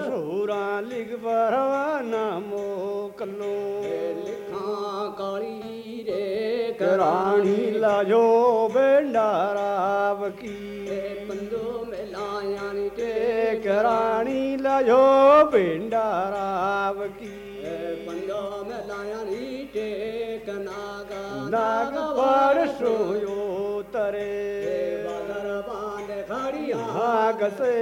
रे गसूरा लिख परवाना मोकलो लिखा काली रे कराणी लाजो बेंडाराव की पंदो में लाया नी के कराणी लाजो बेंडाराव की पंदो में लाया नी टेक नागा नाग पर सोयो तरे बादर बाँध खड़िया नाग से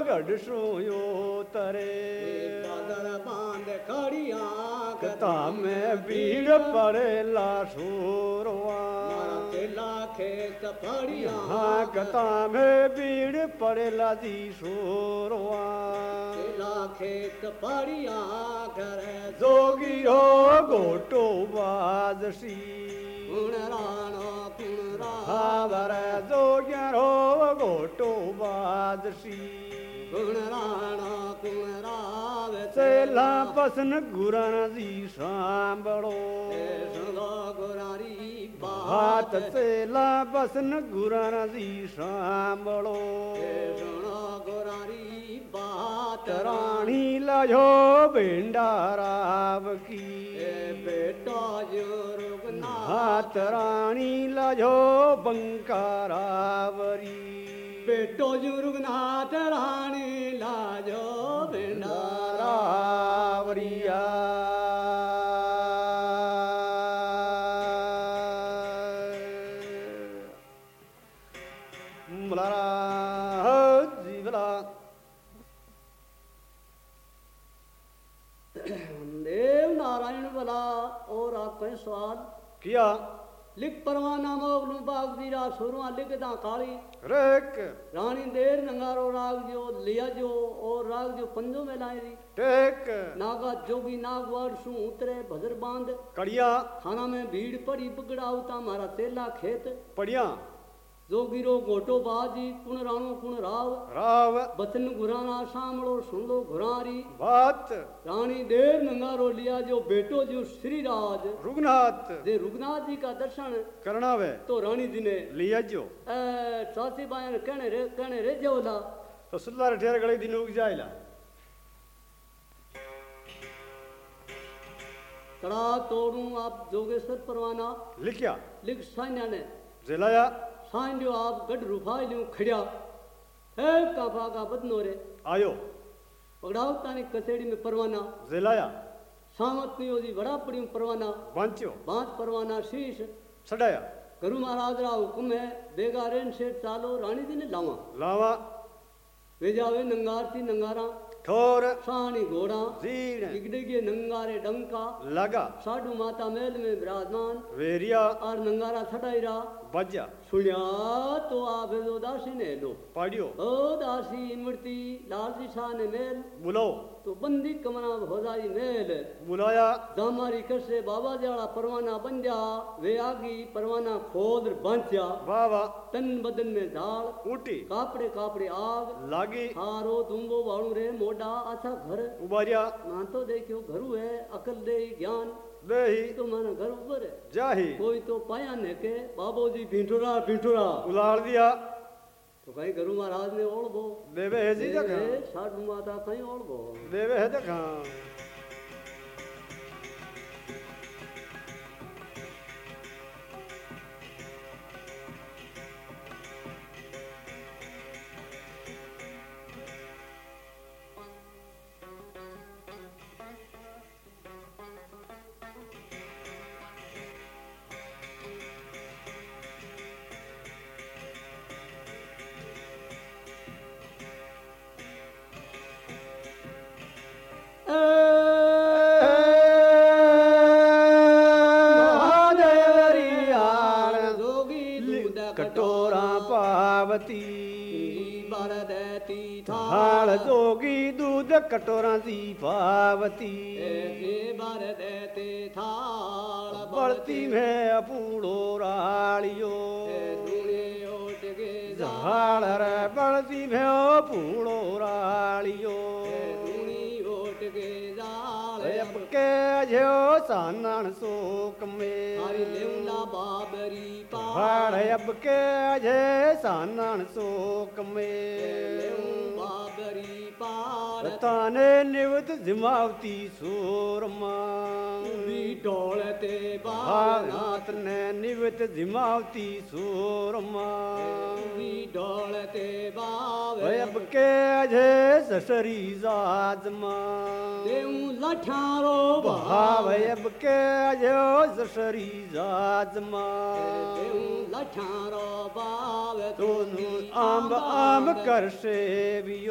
गढ़ सोयो तरे। बादर बाँध खड़िया कता में भीड़ खेत पड़िया हाँ कता में भीड़ पड़ेला दी सोरवा। खेत पड़िया घर जोगी हो गोटो बादसी गुण राणो गुण रा हावर जोग्या राणो गुण राव सेला पसन गुरण जी गुरारी हाथ सेला पसन गुरण जी बात रानी लयो भेंडाराव की। बेटा हाथ रानी लयो बंकारावरी बेटो जुर्गनाथ रानी लाजो भंडारा रावरिया मलारा जीवला देव नारायण बला और आपका स्वाद किया लिख परवाना मोगलू बाग दीरा सुरवा लिखदा काली रेक रानी देर नंगारो राग जो लिया जो और राग जो पंजो में लाई री टेक नागा जोगी नागवाड़ सु उतरे भजर बाँध कड़िया खाना में भीड़ पड़ी बगड़ा उता मारा तेला खेत पड़िया जोगिरो गोटो बाजी कुण राणो कुण राव राव बचन गुराना सामड़ो सुन लो घुरारी बात रानी देर नंगारो लिया जो बेटो जो श्री राज रुगनाथ जे रुगनाथ जी का दर्शन करना वे तो रानी जी ने लिया जो ए, चाची बायन कहने रे कहने रे जोला तो सुल्लार ठेर गले दिन उग जाइला कड़ा तोड़ू आप जोगेश्वर परवाना लिखिया लिख साइन्या ने जिलाया जो आप गढ़ रुफाई लियो खड़िया। है काफा का बदनो रे। आयो। पकड़ाओ तानी कचेड़ी में परवाना। जिलाया। सामत नहीं होती बड़ा पड़ी परवाना बांचो बाँस परवाना शीश। सडाया। गुरु महाराज रा हुक्म है बेगा रेन सेठ चालो रानी जी ने लावा। लावा। वे जावे नंगार थी नंगारा। ठोर सानी घोड़ा। जीण। डिगडिगे नंगारे डंका। लगा। साधु माता महल में विराजमान। वेरिया। और नंगारा छटाई रहा तो आप जो दासी ने लो। पाड़ियो। ओ दासी मूर्ति लाल जी शाह ने मेल। बुलाओ। तो बंदी कमरा हो जाई मेल। बुलाया। दामारी कसे बाबा जाड़ा परवाना जा वे आगी परवाना खोद बांचा वावा तन बदन में झाड़ ऊटी। कापड़े कापड़े आग। लागी। हारो दुम्बो वाणु रे मोडा अच्छा घर। उबारिया। ना तो देखियो घरू है अकल दे ज्ञान। देही तो माना घर ऊपर है। जाही। कोई तो पाया ने के बाबू जी भिंठुरा भिंठुरा उलाड़ दिया। तो कहीं घरू महाराज ने ओढ़ बो। देवे है जी जगह। साठ माता कहीं ओढ़ बो। देवे है जगह। कटोरा दी पावती बार देते थाल बढ़ती में अपूड़ो रालियो के झाड़ रे बढ़ती में अपूड़ो ओट के जो सानन सोक में हरि लेउला बाबरी पा भाड़ अब के जे सानन सोक में बताने निवत दिमावती सूरमा डोलते भागनाथ ने निवत दिमावती सूरमा डोलते भाव के अजय ससरी जाजमा लठारो भाव अब के अजय ससरी जाजमा लठारो भाव दोनों आम आम कर से भी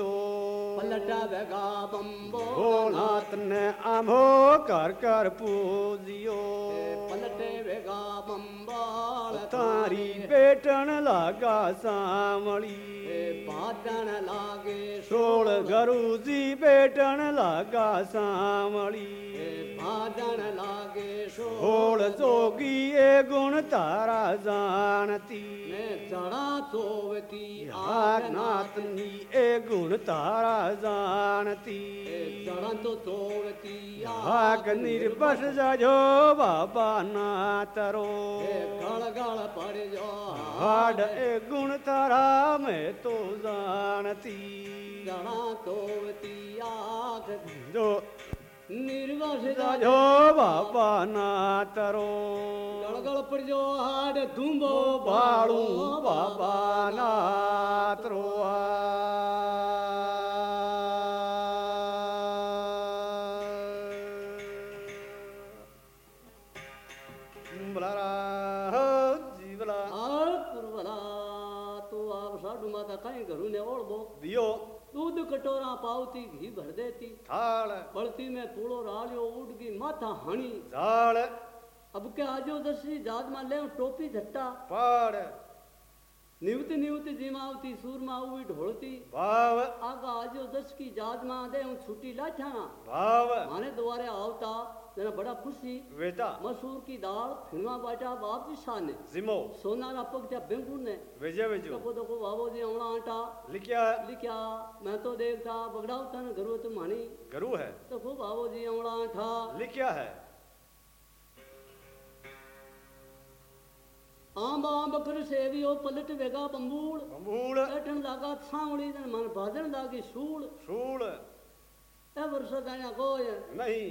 पलटा बेगा बम्बो ने आमो कर कर पूजियो। पलटे बेगा बम्बाल तारी। बेटन लागा सामली पाटन लागे सोल गरुजी बेटन लागा सामली માદણ લાગે સોળ જોગીએ ગુણ તારા જાણતી. ને ચણા સોવતી નાતની એ ગુણ તારા જાણતી. ચણા તો સોવતી આગ નિર્બસ જાજો બાબા ના તરો ગળ ગળ પડજો. હાડ એ ગુણ તારા મેં તો જાણતી. જણા સોવતી આગ જો નિર્વાસદા જો બાબાના તરો ગળગળ પરજો હાડ ધૂંબો ભાળું બાબાના તરો. જીવલા. પૂર્વલા તો આપ સાડુમાં કઈ ઘરું ને ઓળબો. દિયો. दूध कटोरा पावती घी भर देती थाल पड़ती में पूड़ो राजो उड़गी माथा हणी झाल अब के आजो दसरी जात मा ले टोपी झट्टा पाड़ निवत निवत जिमावती सूरमा उई ढोलती भाव आगा आजो दस की जात मा दे छुट्टी लाठा भाव माने द्वारे आवता जरा बड़ा खुशी। वेता मसूर की दाल फिरवा बाटा बाप जी शान जिमो। सोनारा पग जा बेंगू ने। वेजे वेजो तो तो को बाबो जी औणा आटा। लिखया लिखया मैं तो देखता बगड़ाओ तन घरो तो मानी। घरो है। तो को बाबो जी औणा आटा। लिखया है। आम आम बकर सेवियो पलट वेगा बंबूड़। बंबूड़। कटन लागा छावड़ी मन भाजन लागी सूड़। सूड़। ए वर्षा जाने को नहीं।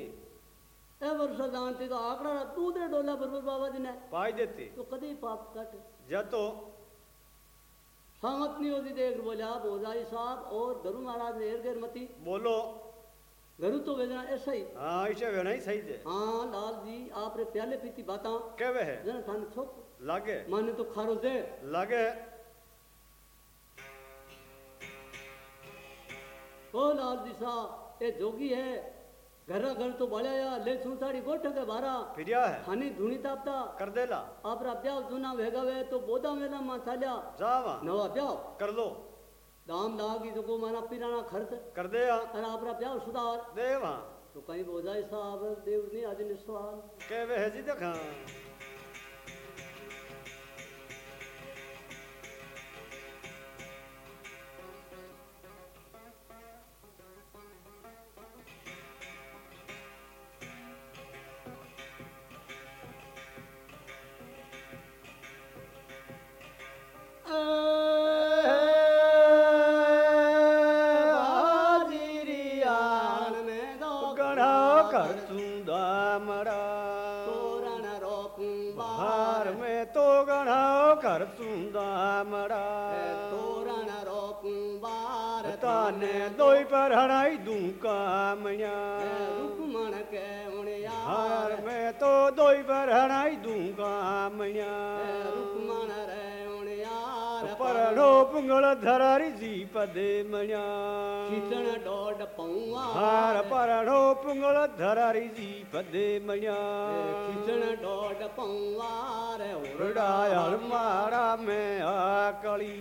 ए वर्ष दानती तो आकड़ा तू दे डोला बरबर बाबा जी ने पाई देती। तो कदी पाप कट। जतो सामत नहीं होती देख बोला बोजाई साहब और गरु महाराज ने एर मती। बोलो। गरु तो वेदना ऐसा ही हाँ इसे वे नहीं सही जे। हाँ लाल जी आपने प्याले पीती बाता। केवे है? जन थाने छोक लागे। माने तो खारो दे लागे। ओ लाल जी साहब ये जोगी है। घर घर तो बड़ाया ले सुनसाड़ी गोठ के बारा फिरिया है खानी धुनी तापता कर देला आपरा ब्याह जूना वेगा वे तो बोदा मेला मा थाल्या जावा नवा ब्याह कर लो दाम दागी जो को माना पिराना खर्च कर दे या और आपरा ब्याह सुधार दे वहाँ तो कहीं बोजाई साहब देव ने आज निस्वाल ताने दोई पर हणाई दूँ कामया। रुकमण के हार में तो दोई पर हणाई दूँ कामया। रुकमण रे उणियार परड़ो पुंगल धरारी जी मया खीचण डोड पौआ हार परड़ो पुंगल धरारी जी पदे मया खीचण डोड पौआ रे उड़ायल मारा में आकली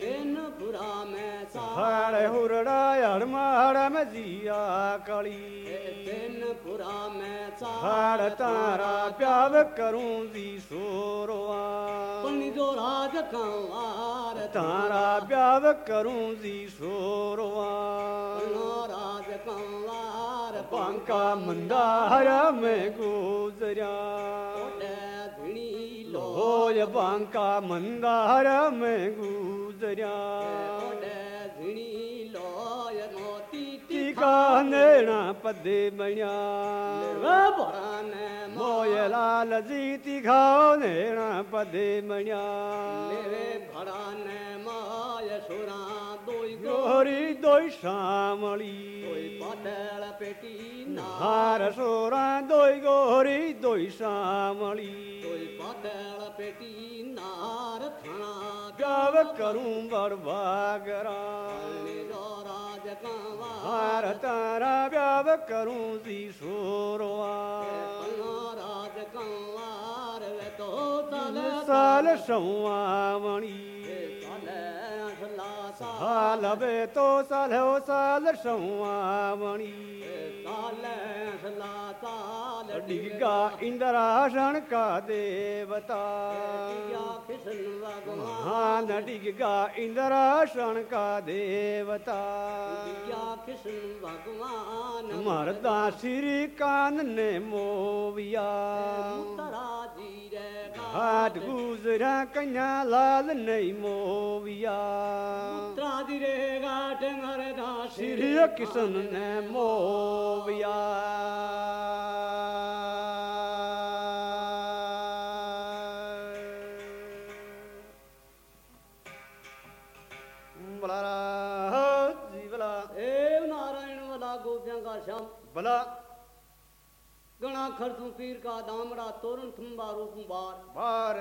तेन पुरा में सा हाड़े हुरड़ायल मारा में जिया कली पुरा में सा हाड़ तारा प्याव करूँ दी सोरवा पनि जो राज कंवार तारा प्याव करूँ दी सोरवा राज कंवार बांका मंदार में गुजरा होय बांका मंदार में गुजरा का नेणा पदे मणिया वे भराने मोय लाल जीती खाओ नेणा पदे लेवे भराने माय सुरा दोई गोरी दोई दोई शामली पातळ पेटी ना। हार सोरा दोई गोरी दोई शामली दोई पातळ पेटी नार थाना गाव करूँ बरबागरा। हार तारा गूस जी शोर आराज कार तो सालो साल सौ साल साल वे तो सालो साल सौ साल डिगा इंद्रासन का देवता। हाँ डिगा इंद्रासन का देवता। मरदा श्री कान ने मोविया। मुतरा जी रे हाथ गुजरा कन्या लाल नहीं मोविया मुतरा जी रे गाट मरदा श्री किशन ने मोविया बला जी बला ए नारायण वाला गणा खरतू पीर का दामड़ा तोरण थम्बा रूप बार। बार।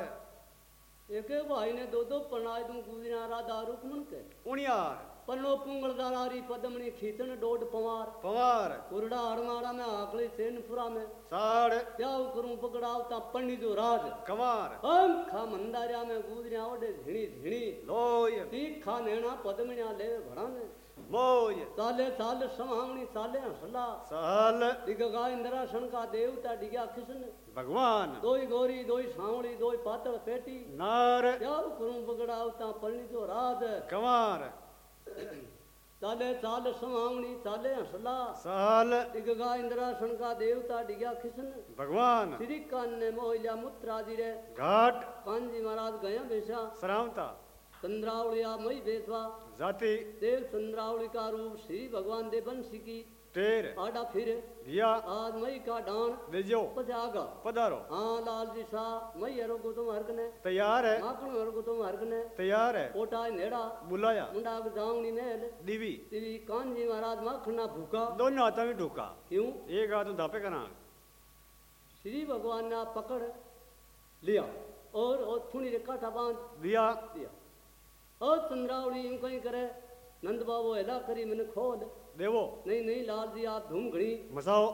एक भाई ने दो दो पनाय दूँ गुजरा राधा रुकमन के। उनियार पन्नो पुंगल दारारी पदमणी खींचन डोड पवार। पवार। उरड़ा हड़माड़ा में आकली सेनपुरा में। साड़। त्याव करूँ पकड़ाव ता पन्नी जो राज। कमार हम खा मंदारिया में गुजरिया ओडे झिणी झिणी लोय। तीखा नेना पदमणिया ले भड़ाने मोय साले साल समावणी साले हसला। साल। दिगगा इंद्रासन का देवता डिगा किसन भगवान। दोई गोरी दोई सावणी दोई पातळ पेटी। नार। त्याव करूँ पकड़ाव ता पन्नी जो राज। कमार चाले चाल समावणी चाले हसला। साल। दिगगा इंद्रासन का देवता डिगा खिसन भगवान। श्री कान ने मोहिल्या मुत्राजी रे। घाट। कानजी महाराज गया बेसा सरावता। चंद्रावलिया मई बेसवा जाति। देव चंद्रावली का रूप श्री भगवान दे बंसी की। टेर आडा फिर। गिया आज मई का डान देजो। पजागा पधारो। हाँ लाल जी सा मई हरो को तुम हरकने तैयार है। माखण हरो को तुम हरकने तैयार है। कोटा नेड़ा। बुलाया। मुंडा जावनी महल। दीवी। तिवी कानजी महाराज माखना भूखा। दोनों हाथों में ढूका क्यों? एक हाथ धापे करा श्री भगवान ने पकड़। लिया। और और थुनी रे काटा बाँध। दिया दिया और चंद्रावली यूँ कहीं करे। नंद बाबू हेला करी मैंने खोल। देवो। नहीं नहीं लाल जी आप धूम घड़ी। मसाओ।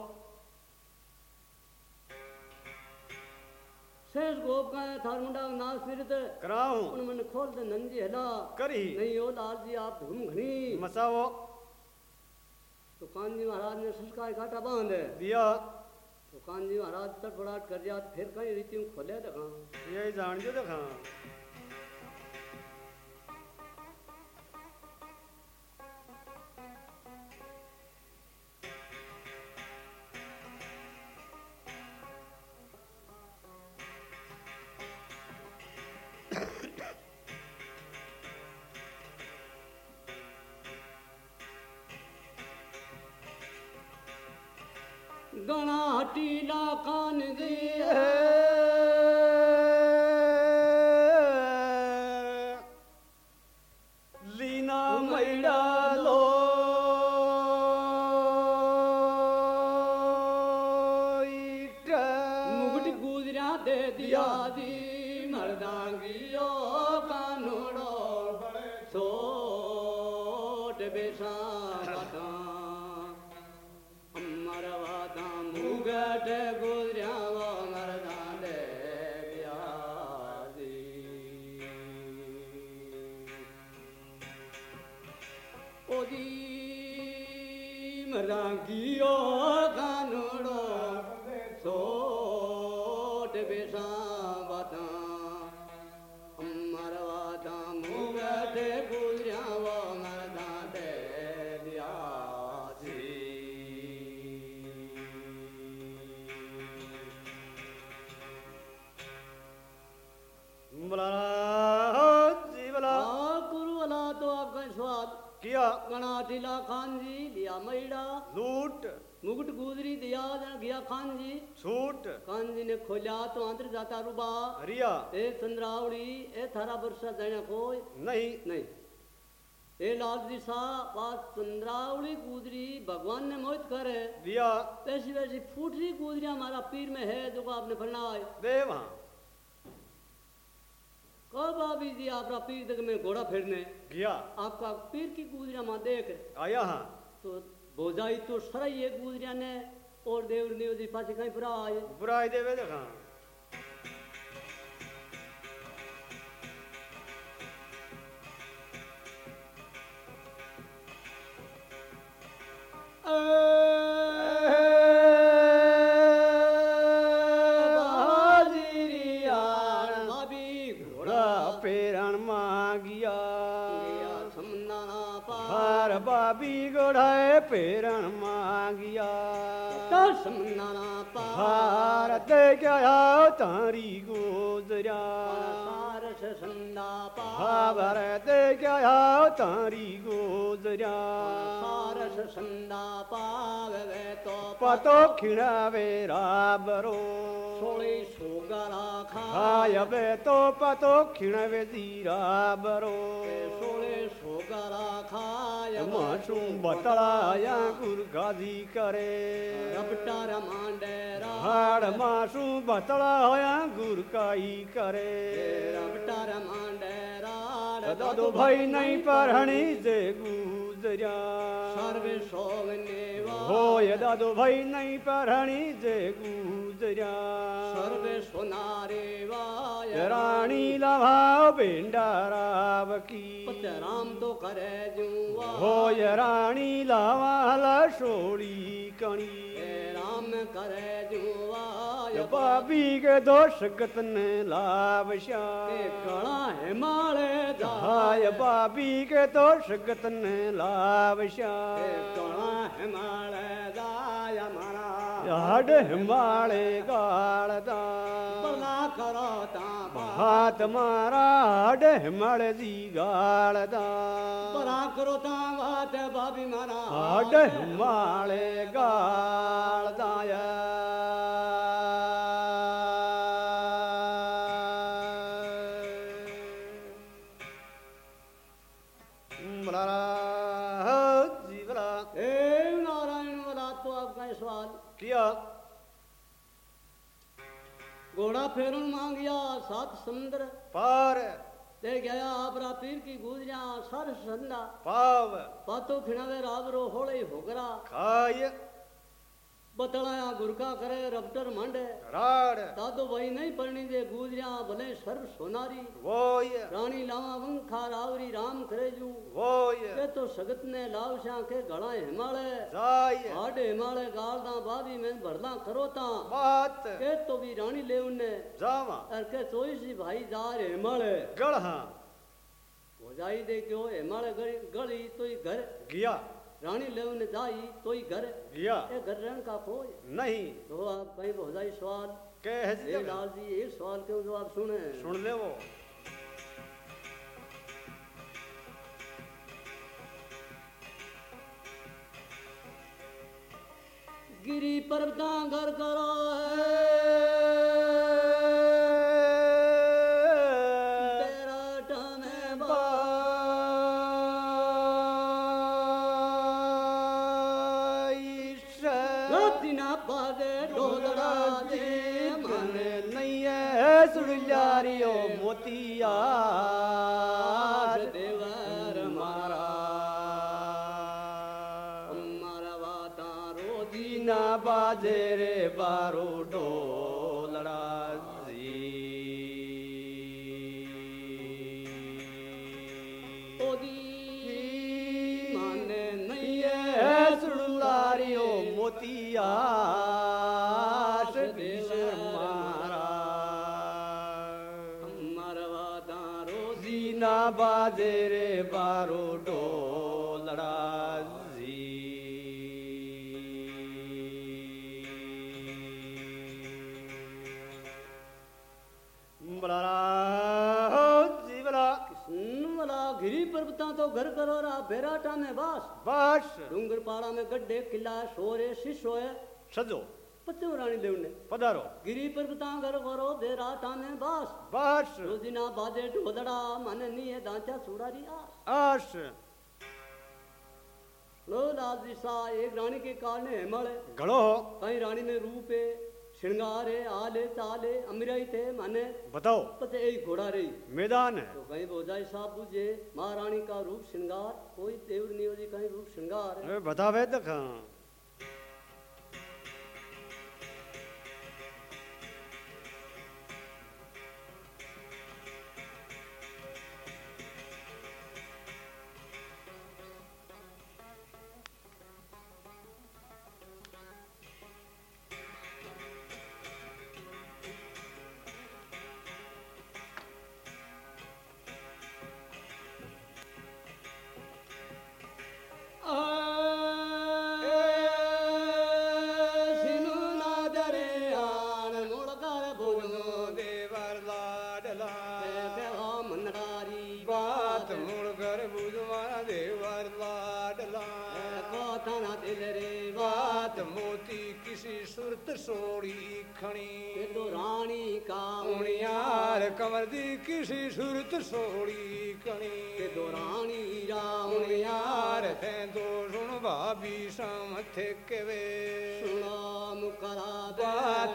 शेष गोप का थार मुंडा नाच फिरत कराऊं। उन मैंने खोल दे नंद जी हेला करी। नहीं ओ लाल जी आप धूम घड़ी। मसाओ। तो कानजी महाराज ने संस्कार काटा बाँध। दिया। तो कानजी महाराज तड़फड़ाहट कर दिया फिर कहीं रीति खोले देखा। ये जान जो देखा। मुगट गुजरा गणा टीला खान जी लिया मैड़ा। लूट। मुकुट गुजरी दिया गया खान जी। छूट। खान जी ने खोलिया तो अंदर जाता रुबा। रिया ए चंद्रावड़ी ए थारा वर्षा देने कोई। नहीं। नहीं। ए लाल जी सा बात चंद्रावड़ी गुजरी भगवान ने मोहित करे। दिया। वैसी वैसी फूटरी गुजरिया हमारा पीर में है जो आपने फरनाए। दे वहाँ कब बाबी जी आपका पीर तक में घोड़ा फेरने। गया। आपका पीर की गुजरिया माँ देख। आया हाँ। तो बोझाई तो सराई एक गुजरिया ने और देव ने जी पाछे कहीं बुरा आए। बुरा आए देवे देखा सुंदा पा भारत कया तारी गो पा भत कया तारी गोजर। सु पाव वे तो पतोखिण वे राब सोले सोक राय वे तो पतो खणण वे दी खाय माशू बतलाया गुरगाजी करे। रबटार मांडेरा हाड़ माशू बतलाया गुरकाई करे। रबटार मांडेरा दादो भाई नहीं परहणी जे गुजरिया सर्वे सोवने होय दादो भाई नहीं परहणी जे गुजरिया। सर्वे सोनारे वाय रानी लभाव बेंडाराव की। पत राम तो करे जुआ होय रानी लावाला सोड़ी कणी। राम करे जुआ भाभी के दोष गतने लाभ कड़ा हिमालय हाय बाबी के दोष गतने लाभ कड़ा हिमालय जाय मारा। हड हिमाले गालदा बला करो ता। हाथ मारा हड हिमाल जी गालदा बला करो ता बात भाभी मारा हड हिमाले गालदा घोड़ा फेरून मांगिया सात समुद्र पार ते गया आपरा पीर की गुजरिया सर संदा पाव पातो खिणावे रावरो होळे होगरा खाय बतलाया गुरका करे रबटर मांडे। राड। दादो भाई नहीं पढ़नी दे गुजरिया भले सर्व सोनारी। वोय रानी लावा वंखा रावरी राम करेजू वोय के तो सगत ने लावशा के गड़ा हिमालय जाय आड हिमालय गालदा बादी में भरदा करो ता। बात। के तो भी रानी ले उन्ने। जावा। और के चोईसी भाई जार हिमालय गढ़ा हो जाई दे क्यों हिमालय गली गली तो ही घर। गया। रानी ले उन्ने जाई तो ही घर गया ए घर रहन का कोई नहीं। तो आप कहीं हो जाई सवाल। कह ए लाल जी एक सवाल क्यों जवाब सुने? सुन ले वो। गिरी पर्वता घर करो है। बाजे रे बारो वाला गिरी पर्वता तो घर करो रा बेराटा में बास। बस। डूंगर पहाड़ा में गड्ढे किला शोरे शिशो है सजो। पधारो। गिरी पर बता घर करो बेराटा में बास। बस। रोजिना बाजे ढोदड़ा मन नी है दांचा चूड़ारी आस आस। लो लाल दिशा एक रानी के कारण है मले। घड़ो कहीं रानी में रूप है श्रृंगार है आले चाले अमीराई थे माने। बताओ। पते एक घोड़ा रही। मैदान है। तो कहीं बोझाई साहब बुझे महारानी का रूप श्रृंगार। कोई देवर नहीं हो जी कहीं रूप श्रृंगार है। बतावे तो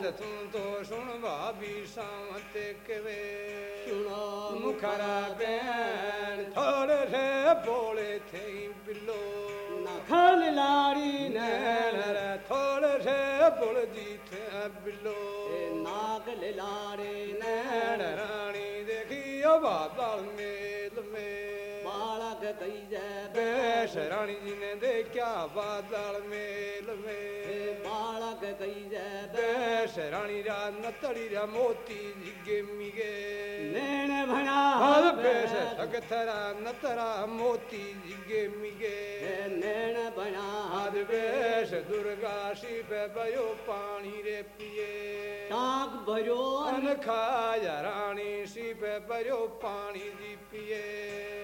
तुम तो सुन भाभी समथे के सुनो मुखरा बैन थोड़े से बोले थे बिल्लो नखल लाड़ी नैन नैन रे थोड़े से बोल दी थे बिल्लो ए नाग लाड़े नैन रानी देखियो बादल मेल में बालक कई जय बेश रानी जी ने देखा बादल मेल में कई बेश रानी रा नतड़ी रा मोती जिगे मिगे नैन भना हर बेश सगथरा नतरा मोती जिगे मिगे नैन बना हर बेश दुर्गा शिव भयो पानी रे पिए टाक भरो अन खाया रानी शिव भयो पानी जी पिए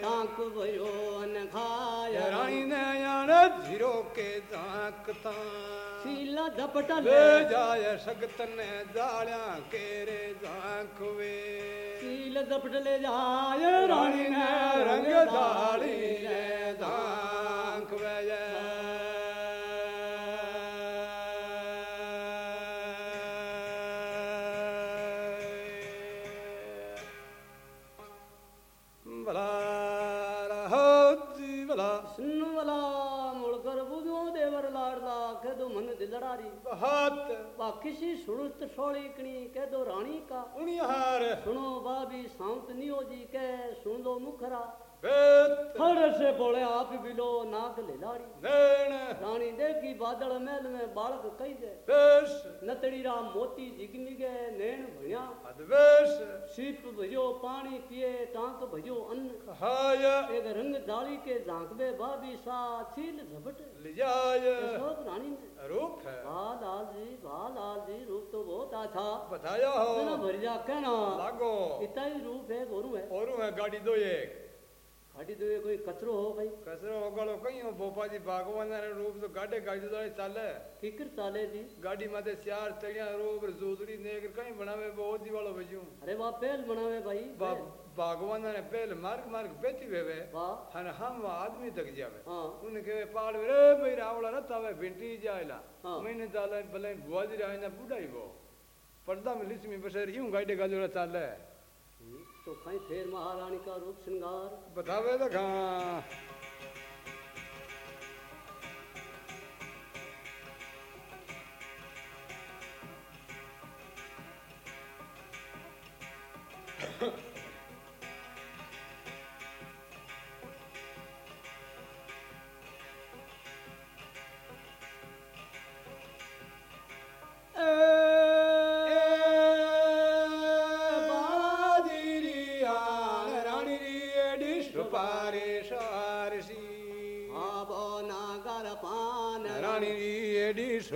टाक भरो अन खाय रानी ने यान धीरो के दाकता सीला झपटा ले जाय सगत ने जाल्या केरे जाखवे सील झपट ले जाय रानी ने रंग दाली रे दाखवे मन दिलड़ारी हाथ बा किसी सुड़त सोड़ीकणी कह दो रानी का उनिहार सुनो बाबी सांत नियो जी कह सुन दो मुखरा बेत से बोले आप बिलो नाक लिलाड़ी नैन। रानी देखी बादल महल में बालक कही दे बेश। नतड़ी राम मोती जिगमिगे नैन भणिया अद्वेश सीप भजो पानी पिए टांक भजो अन्न। हाय। एक रंग दाली के झांकबे बाबी सा छील झपट। लिजाय अशोक रानी रूप है। वाह लाल जी वाह लाल जी रूप तो बहुत अच्छा बताया हो। भर जा कहना। लागो। इतना ही रूप है गोरू है। और है गाड़ी दो एक। तो ये कोई कचरो हो भाई कसरो ओगलो कई हो भोपा जी भगवान रे रूप तो गाडे गाड़ी दो चाले किकर चाले जी गाड़ी माते चार तड़िया रूप जोदड़ी नेकर कई बनावे बहुत ही वालो बजू अरे वाह पहल बनावे भाई भगवान ने पहले मार्ग मार्ग बेती वेवे हन हम आदमी तक जावे हाँ उन्हें कहे पाड़ रे भाई रावला ना तावे भिंटी जायला हाँ। मैंने ताला भले बुआजी रहा ना बुढ़ाई तो कहीं फिर महारानी का रूप श्रृंगार बतावे तो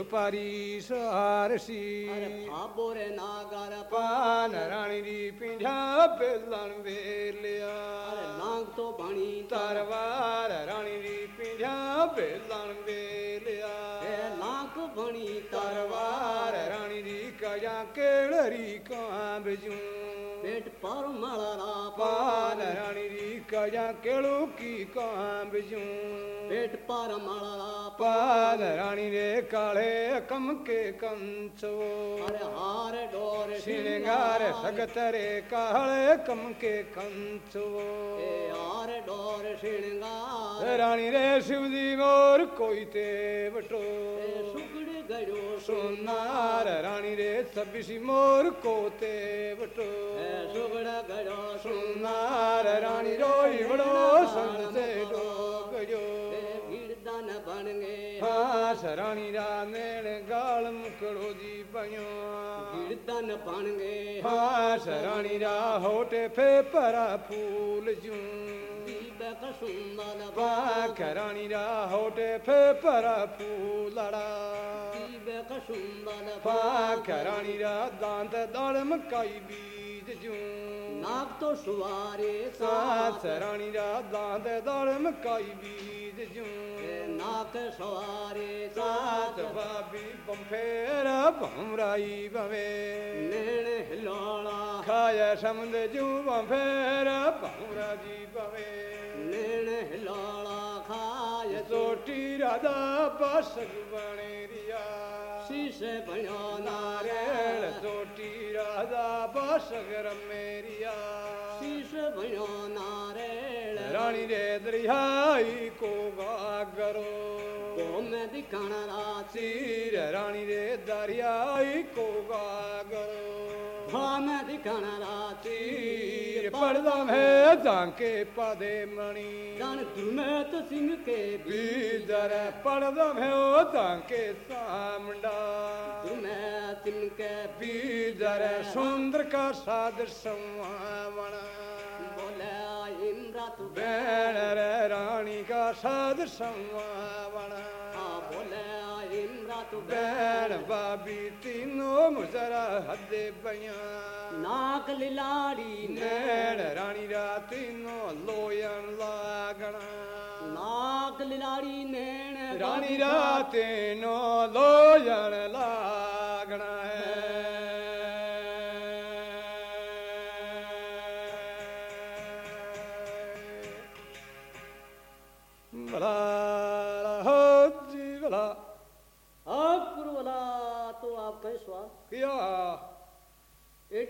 ਵਪਾਰੀ ਸਹਾਰਸੀ ਆਬੋਰੇ ਨਾਗਰ ਪਾਨ ਰਾਣੀ ਦੀ ਪਿੰਢਾ ਬੇਲਣ ਵੇਲਿਆ ਨਾਗ ਤੋਂ ਬਾਣੀ ਤਰਵਾਰ ਰਾਣੀ ਦੀ ਪਿੰਢਾ ਬੇਲਣ ਵੇਲਿਆ ਇਹ ਨਾਗ ਬਣੀ ਤਰਵਾਰ ਰਾਣੀ ਦੀ ਕਾਇਆ ਕੇਲਰੀ ਕਾਂ ਬਜੂ पेट पर मलरा पान रानी री कया केड़ो की काम बिजू भेंट पार माला पाद रानी रे काले कम के कंचो अरे हार डोर श्रृंगार सगत रे काले कम के कंचो ए हार डोर श्रृंगार। रानी रे शिव जी मोर कोई ते बटो सुगड़ गयो सोनार रानी रे सबसी मोर कोते बटो सुगड़ गयो सोनार रानी रोई बड़ो संते डो હાસ રાણી રા નેણ ગાળ મુકડો જી પયો ભીડ દાન બણગે હાસ રાણી રા હોટે ફે પરા ફૂલ જું દીબક સુંદર પાખ રાણી રા હોટે ફે પરા ફૂલડા દીબક સુંદર પાખ રાણી રા દાંત દળ મકાઈ બીજ જું નાક તો સુવારે સાસ રાણી રા દાંત દળ મકાઈ બીજ એ જું भी ब फेरा भाई भवे ने हलो खाया जू ब फेरा भी बवे। नेण हलो खाए छोटी राधा बस भनेरिया शिष भॼो नारे छोटी राधा बस गमेरिया शिष भॼो न ਰਾਣੀ ਰੇ ਦਰਿਆਈ ਕੋ ਗਾਗਰੋ ਕੋ ਮੈਂ ਦਿਖਾਣਾ ਰਾਤੀ ਰਾਣੀ ਰੇ ਦਰਿਆਈ ਕੋ ਗਾਗਰੋ ਹਾਂ ਮੈਂ ਦਿਖਾਣਾ ਰਾਤੀ ਪੜਦਾ ਮੈਂ ਦਾਂਕੇ ਪਾਦੇ ਮਣੀ ਜਾਣ ਤੂੰ ਮੈਂ ਤਾਂ ਸਿੰਘ ਕੇ ਬੀਦਰ ਪੜਦਾ ਮੈਂ ਉਹ ਦਾਂਕੇ ਸਾਮੰਡਾ ਤੂੰ ਮੈਂ ਤਿੰਨ ਕੇ ਬੀਦਰ ਸੁੰਦਰ ਕਾ ਸਾਧ ਸੰਵਾਵਣਾ बैण रानी का साध संवावण बैण बाबी तीनों मुजरा हदे बया नाक लाड़ी नैण रानी रा तीनों लोयन लागणा नाक लाड़ी नैण रानी रा तीनों लोयन ला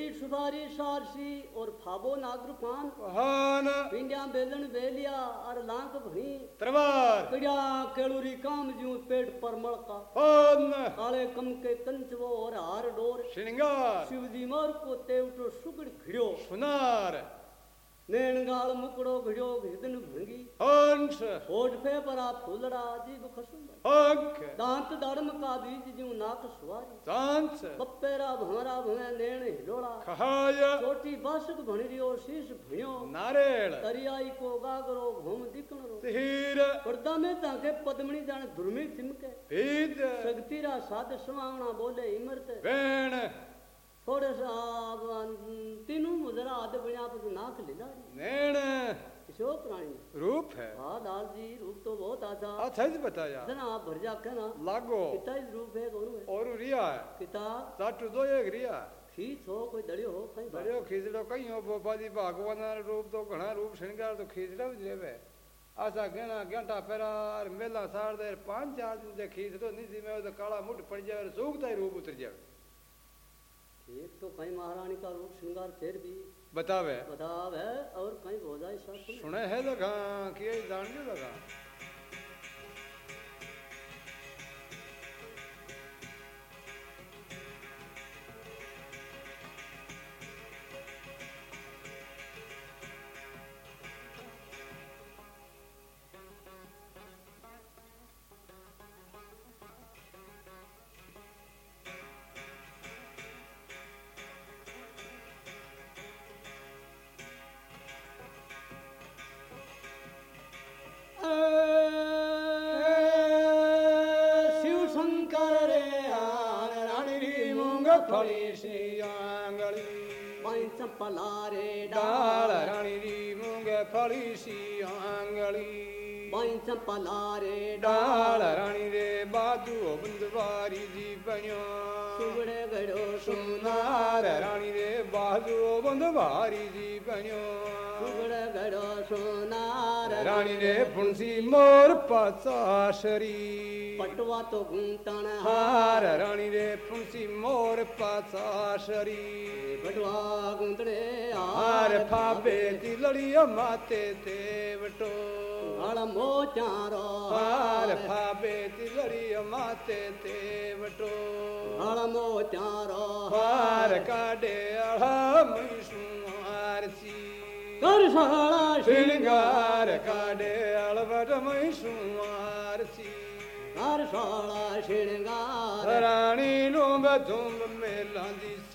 एडी सुधारी सारसी और फाबो नागरुपान। हान पिंडिया बेलन बेलिया और लांक भणी तरवार कड़िया केलुरी काम जूं पेट पर मड़का हान काले कम के कंचवो और हार डोर। श्रृंगार। शिवजी मोर को तेवटो सुगड़ खिड़ो सुनार। नैणगाल मुकड़ो घिड़ो हिदन भंगी हंस होठ पे परा फूलड़ा जीव खसुंदर अंक दांत दड़म का बीज ज्यूं नाक सुवारी सांस पप्पेरा भंवरा भवे नैण हिलोड़ा खहाय छोटी बासक भणी रियो शीश भणियो नारेल तरियाई को गागरो घूम दिकणरो तीर पर्दा में ताके पद्मणी जाने धुरमी चिमके भीत सगतीरा साध समावना बोले इमरते वेण तीनों मुजरा आधे बढ़िया पर नाक लिलाड़ी नैण किशो प्राणी रूप है हाँ लाल जी रूप तो बहुत आजा अच्छा जी बताया जना आप भर जा के ना लागो किता ही रूप है कौन है और रिया है किता साटू दो एक रिया खींच हो कोई दड़ियो हो कहीं बात। बड़ो खीचड़ो कहीं हो बोपादी भगवान रूप तो घना रूप श्रृंगार तो खीचड़ा भी रेवे आसा गहना घंटा फेरा और मेला साड़ दे पाँच चार दिन जे खींच तो निधि में तो काला मुठ पड़ जाए सूखता ही रूप उतर जाए एक तो कहीं महारानी का रूप श्रृंगार फिर भी बतावे। बताव और कहीं बोझा सब सुने सुने है लगा कि जान लगा। चंपला डाल रानी रे बादू बंदवारी जी बयो सुगड़े गड़ो सुनार रानी रे बादू बंदवारी जी बयो सुगड़े गड़ो सुनार। रानी रे फुंसी मोर पासाशरी पटवा तो गुंतण हार रानी रे फुंसी मोर पासाशरी पटवा गुंतणे हार फाबे दी लड़िया माते देवटो માતે તેવટો હાળ મો ચારો હાર ફાબે દિલડીય માતે તેવટો હાળ મો ચારો હાર કાઢે અળા મૈસું આરસી કરશાળા શૃંગાર કાઢે અળવટ મૈસું આરસી કરશાળા શિણગાર રાણી નું બધું મેલાંદી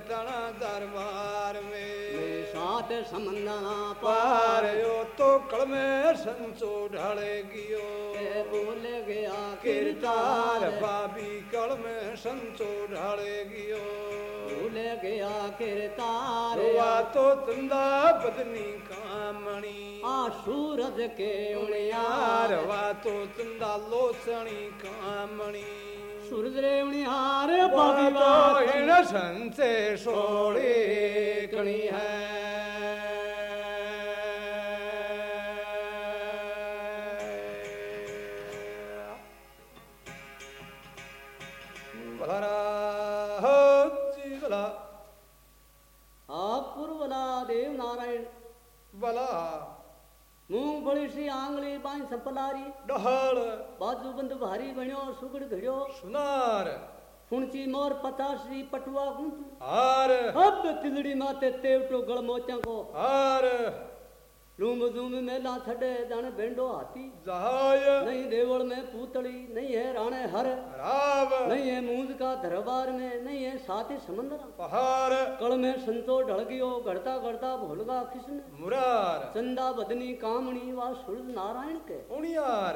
तना दरबार में। साथ समना पार। यो तो कल में संसो ढले गियो। भूल गया किरतार बाबी कल में संसो गियो। भूल गया किरतार हुआ तो तंदा बदनी कामणी। आ सूरज के उणियार हुआ तो तंदा लोसणी कामणी। सूरज रे उणियार तो बाबी 臣在手里更厉害。देव नारायण बला मूंगफली सपलारी डहल बाजू बंद भारी बण्यो सुगड़ घड़ियो सुनार हुणची मोर पताश्री पटुआ गुंत अब तिलड़ी माते तेवटो गड़मोचा को। हार। लूम दूम मेला ला जाने बेंडो हाथी। जहाय नहीं देवल में पूतली नहीं है राणे हर। राव। नहीं है मूंद का दरबार में नहीं है साथी समंदर। पहाड़। कल में संतो ढल गयो गड़ता गड़ता भोलगा किसने मुरार। चंदा बदनी कामणी व सूरज नारायण के।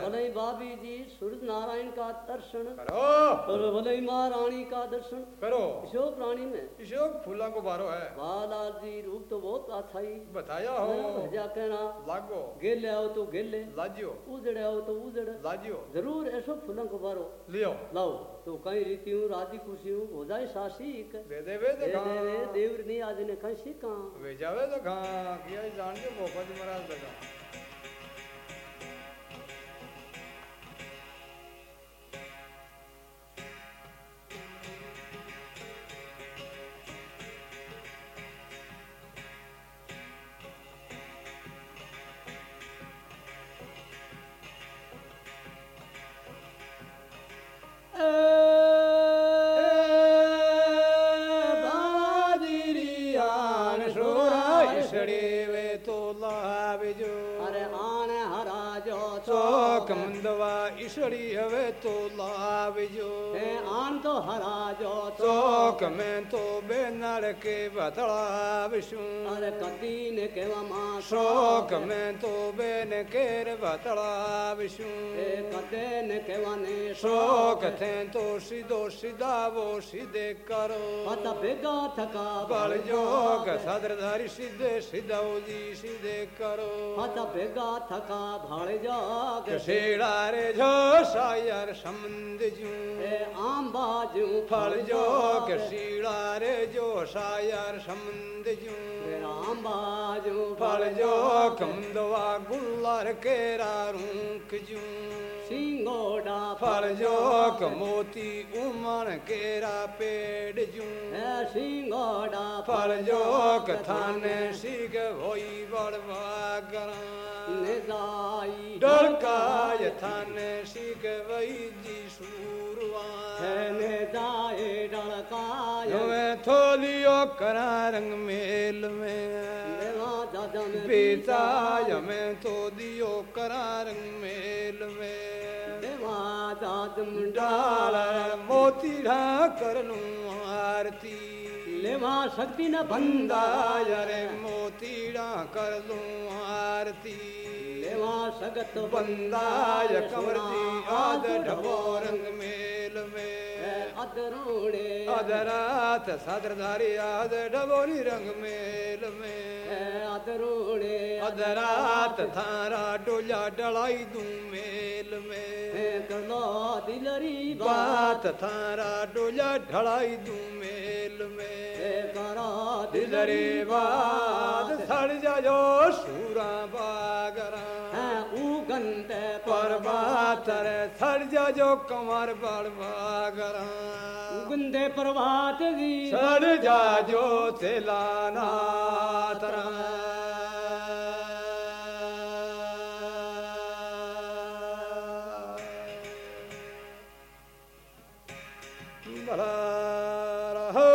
भले बाबी जी सूरज नारायण का दर्शन। करो। भले माँ रानी का दर्शन। करो। अशोक रानी में। अशोक फूला को बारो है। बाला जी रूप तो बहुत अच्छा ही। बताया हो कहना लागो गेले आओ तो गेले लाजियो उजड़े आओ तो उजड़ लाजियो ज़रूर ऐसो फूलों को बारो लियो लाओ तो कई रीति हूँ राज़ी खुशी हूँ हो जाए सासिक दे दे वे दे दे रे देवर नहीं आज ने कहीं सीखा वे जावे तो कहाँ किया जान के भोपत महाराज लगा મંદવા ઈશડી હવે તો લાવજો હે આમ તો હરાજો ચોક મેં તો બે નળકે બતળાવશું मर कतीन के माँ शोक में तो बेन केर बतला विशु हे के वने शोक थे तो सिदो सिदा वो सिदे करो मत बेगा थका बल जोग सदर धर सिदे सिदो जी सिदे करो मत बेगा थका भाल जोग शेड़ा रे जो सायर समंद जू हे आम बाजू फल जोग शेड़ा रे जो सायर समंद जू बाजू फल जो गुल्लर केरा रूख जू। सिंगोड़ा फल जो कमोती उमर केरा पेड़ जू। सिंगोड़ा फल जो कथाने सिग होई बड़वा गरा। डरका यथाने सिग वही जी सूरवा। ने दाए थोलियो करा रंग मेल में। में हमें तो दियो करा रंग मेल में। मोती ढा कर लूँ आरती। लेवा शक्ति न बंदा। बंदा मोती ढा कर लूँ आरती। लेवा सगत बंदा कमर आद ढबो रंग में। अदरोड़े। अधरात सादरधारी आद ढबोरी रंग मेल में। अदरोड़े अधरात थारा डोला डलाई दूँ मेल में। कलो दिलरी बात थारा डोला ढलाई दूँ मेल में। करा दिलरे बात। सड़ जायो सूरा बागरा। उगंत परबात रे सड़ जायो कमर बड़ बागरा उगंदे प्रभात जी सड़ जाजो तेलाना तरा भला रहो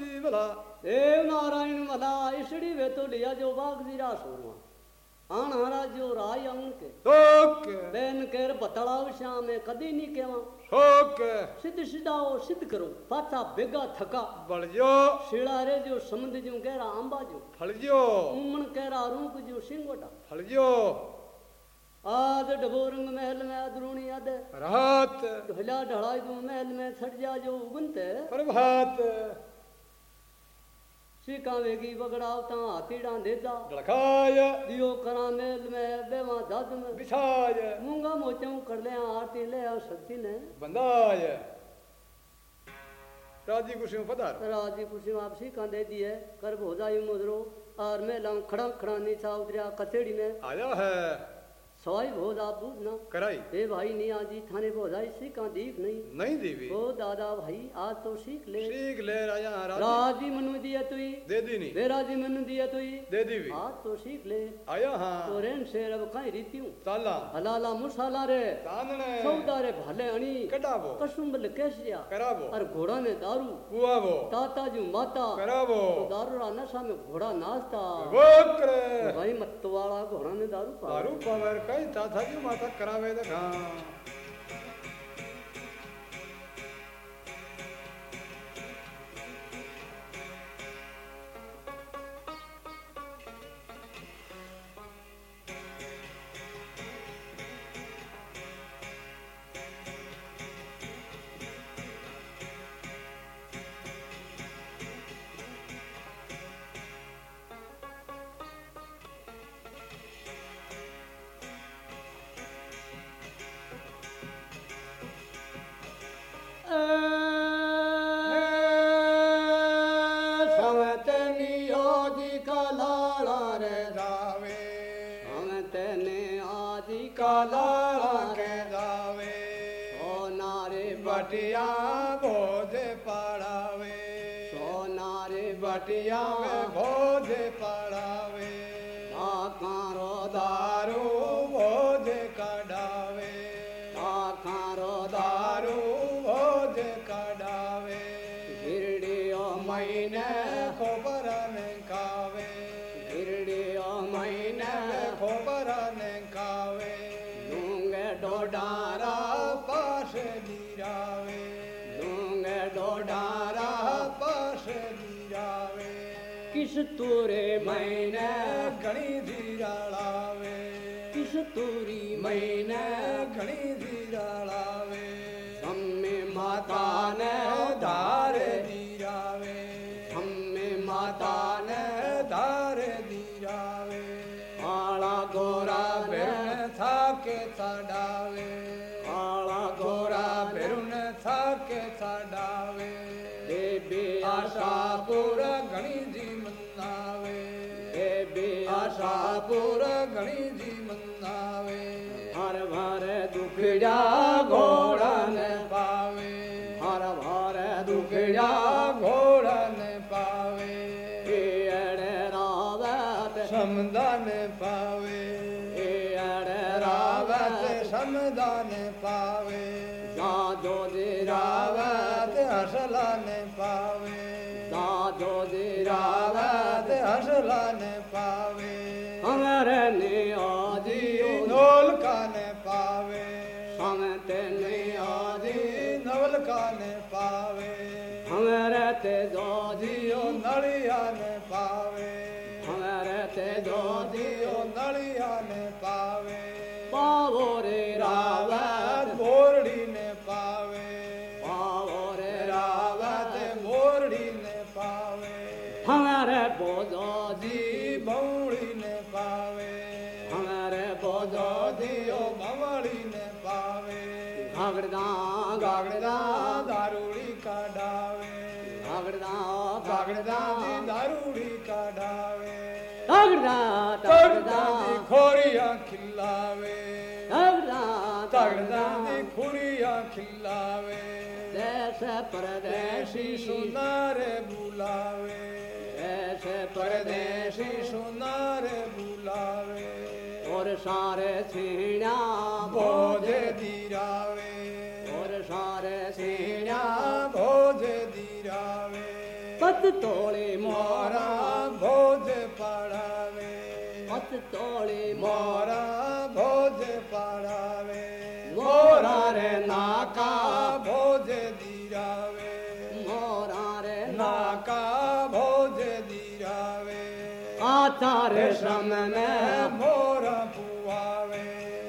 जी भला देव नारायण मला इसड़ी वे तो लिया जो बाग जीरा आन हरा जो राय बतलाव श्याम कदी नहीं शोक सिद्ध सिद्धाओ सिद्ध करो पाछा बेगा थका बड़जो शिड़ारे जो समुद्र जो कहरा आंबा जो फलजो उमन कहरा रूप जो सिंगोटा फलजो आद डबोरंग महल में अदरूणी आद राहत ढोला दो महल में छट जा जो उगनते प्रभात सीका वेगी बगड़ावता हाथीड़ा देदा लखाय दियो करा महल में बेवा दाद में बिछाय। मूँगा मोचों कर ले आरती ले आ शक्ति ने बंदाय राज़ी खुशी में पधार। राज़ी खुशी में आपसी का दे दिए कर भोजाई मुद्रो और मैं लाऊं खड़ा खड़ा नीचा उतरिया कचेड़ी में। आया है। सवाई भोजा बूझना कराई। ए भाई नहीं आजी थाने भोजाई सीखा दीख नहीं। नहीं देवी। ओ दादा भाई आज तो सीख ले। ठीक ले राजा राज़ी राज़ी मनु दिया तुई। दे दी नहीं बेराजी मनु दिया तुई। दे दीवी आज तो सीख ले। आया तो हाँ रेन शेर अब कहीं रीती हूँ ताला। हलाला मुसाला रे। तांदने सौदा रे भले अणी कटावो। कसुम्बल केसरिया करावो। और घोड़ा ने दारू। कुआवो ताता जू माता। करावो। तो दारू रा नशा में घोड़ा नाचता। वो करे भाई मत वाला घोड़ा ने दारू पा दारू पावर कई था था क्यों बटिया में भोजे तूरे मैंने घणी धीरालावे किस तूरी मैंने घणी धीरालावे सम्मे माता माता ने ने धार धारे धीरावे सम्मे आशा आशा पूरा घणी जी मनावे हर शरण आदि नोल कान पावे हम तेन आदि नवल कान पावे हमारे ते दो दियो नलिया ने पावे हमारे ते दो दियो ने पावे पावो रे रावत मोरड़ी ने पावे पावो रे रावत मोरड़ी ने पावे हमारे बोधो धागड़दा दारूड़ी का डावे। धागड़दा धागड़दा दी दारूड़ी का डावे। धागड़दा धागड़दा दी खोरियाँ खिलावे। धागड़दा धागड़दा दी खोरियाँ खिलावे। देश परदेशी सुनारे बुलावे। देश परदेशी सुनारे बुलावे। और सारे सीना बोझ दीरावे मत तोड़े मोरा भोज पड़ावे। मत तोड़े मोरा भोज पड़ावे। मोरा रे नाका भोज दीरावे। मोरा रे नाका भोज दीरावे। आचार श्रम में मोरा पुआवे।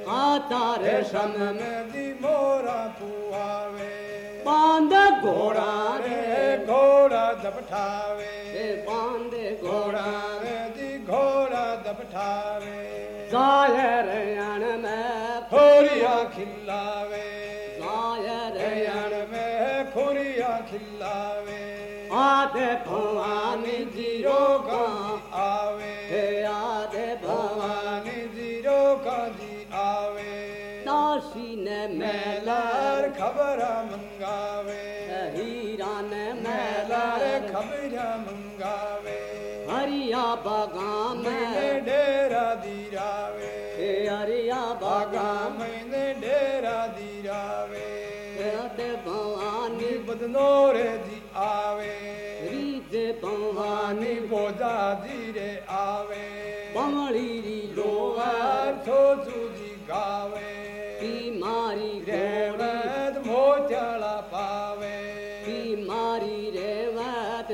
आचार श्रम में दी मोरा पुआवे। पांद घोड़ा रे। घोड़ा दबठावे। बांधे घोड़ा रे। जी घोड़ा दबठावे। गाय रैण में खोरिया खिलावे। गाय रैण में खोरिया खिलावे। आधे भवानी ज़ीरो का आवे। आधे भवानी ज़ीरो का जी आवे। नासी ने मेला खबर मंगावे। हीरा ने मेला रे खबर मंगावे। हरिया बागा में डेरा दीरावे। हरिया बागा में डेरा दीरावे। भवानी। बदनोरे जी आवे। रीजे भवानी। बोधा धीरे आवे। बंगली री लोहार सोचू जी गावे।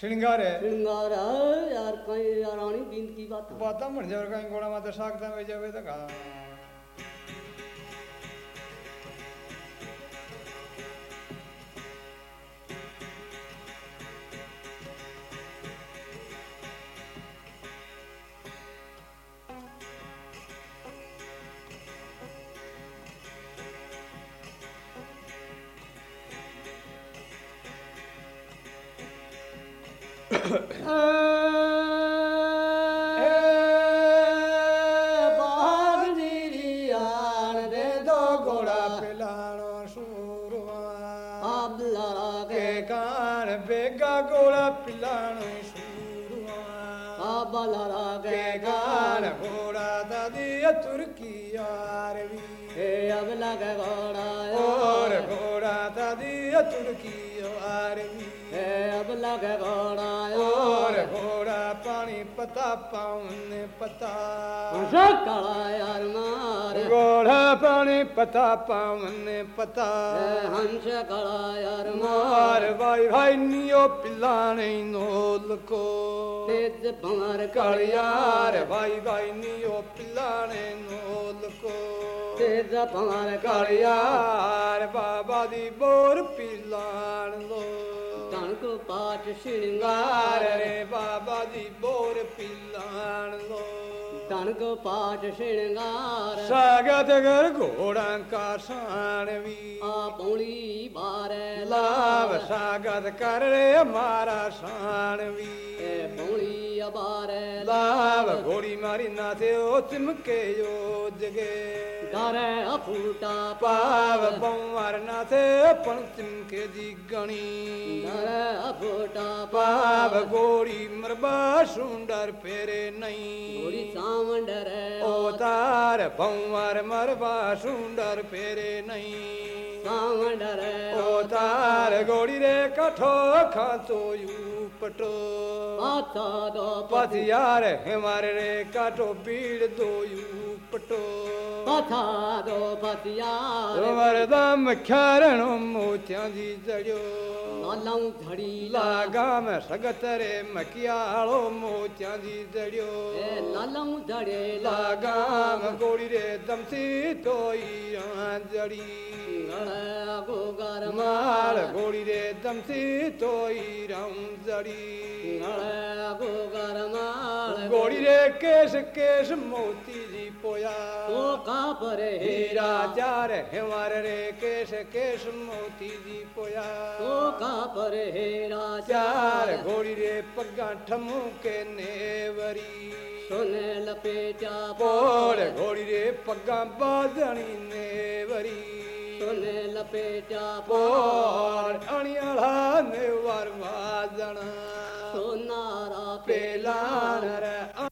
श्रृंगार है। श्रृंगार है यार कहीं यार आनी बींद की बात बात मर जाओ कहीं गोड़ा माता सागता में जावे तो कहा तुर्की आरवी हे अब लगे घोड़ा और यार घोड़ा पानी पता पावन पता सकड़ा यार मार घोड़ा पानी पता पावन पता हे हंस कड़ा यार मार मार भाई भाई नियो पिलाने नोल को तेज भंवर कालियार भाई भाई नियो पिलाने नोल को तेज भंवर कालियार बाबा दी बोर पिलान लो कणक पाठ श्रृंगार हाँ। रे बाबा जी बोर पिलाण लो। कनक पाठ श्रृंगार। सागत कर घोड़ा का साणवी आपोली बार लाभ सागत कर रे मारा साणवी पोली बार लाभ घोड़ी मारी नाथे ओ चिमके यो जगे જગે ગારે અફૂટા પાવ પંવાર નાથે પણ ચમકે જી ગણી ગારે અફૂટા પાવ ગોળી મરબા સુંદર ફેરે ઘોડી નહીં સામંડરે ઓ તાર ભંવાર મરબા સુંદર ફેરે નહીં સામંડરે ઓ તાર ગોળી રે કઠો ખાતો પટો પાછા દો પછી યાર હેમારે રે કાઠો બીડ દોયું पटो। कथा दो पतिया खरण मोतिया जी जड़ियो। लालाऊ धड़ी लागा में सगत रे मकियालो मोतिया जी जड़ियो। लालाऊ धड़े लागा में गोड़ी रे दमसी तोई जड़ी। माल गोड़ी रे दमसी तोई राम जड़ी। गोड़ी रे केश केश मोती जी पोई होया। तो का पर हीरा चार हेवर रे केश केश मोती जी पोया। तो का पर हीरा चार घोड़ी रे पग्गा ठमू के नेवरी। सोने लपे जा पोल घोड़ी रे पग्गा बाजनी नेवरी। सोने लपे जा पोल अनियाला नेवर बाजना सोनारा पेलान रे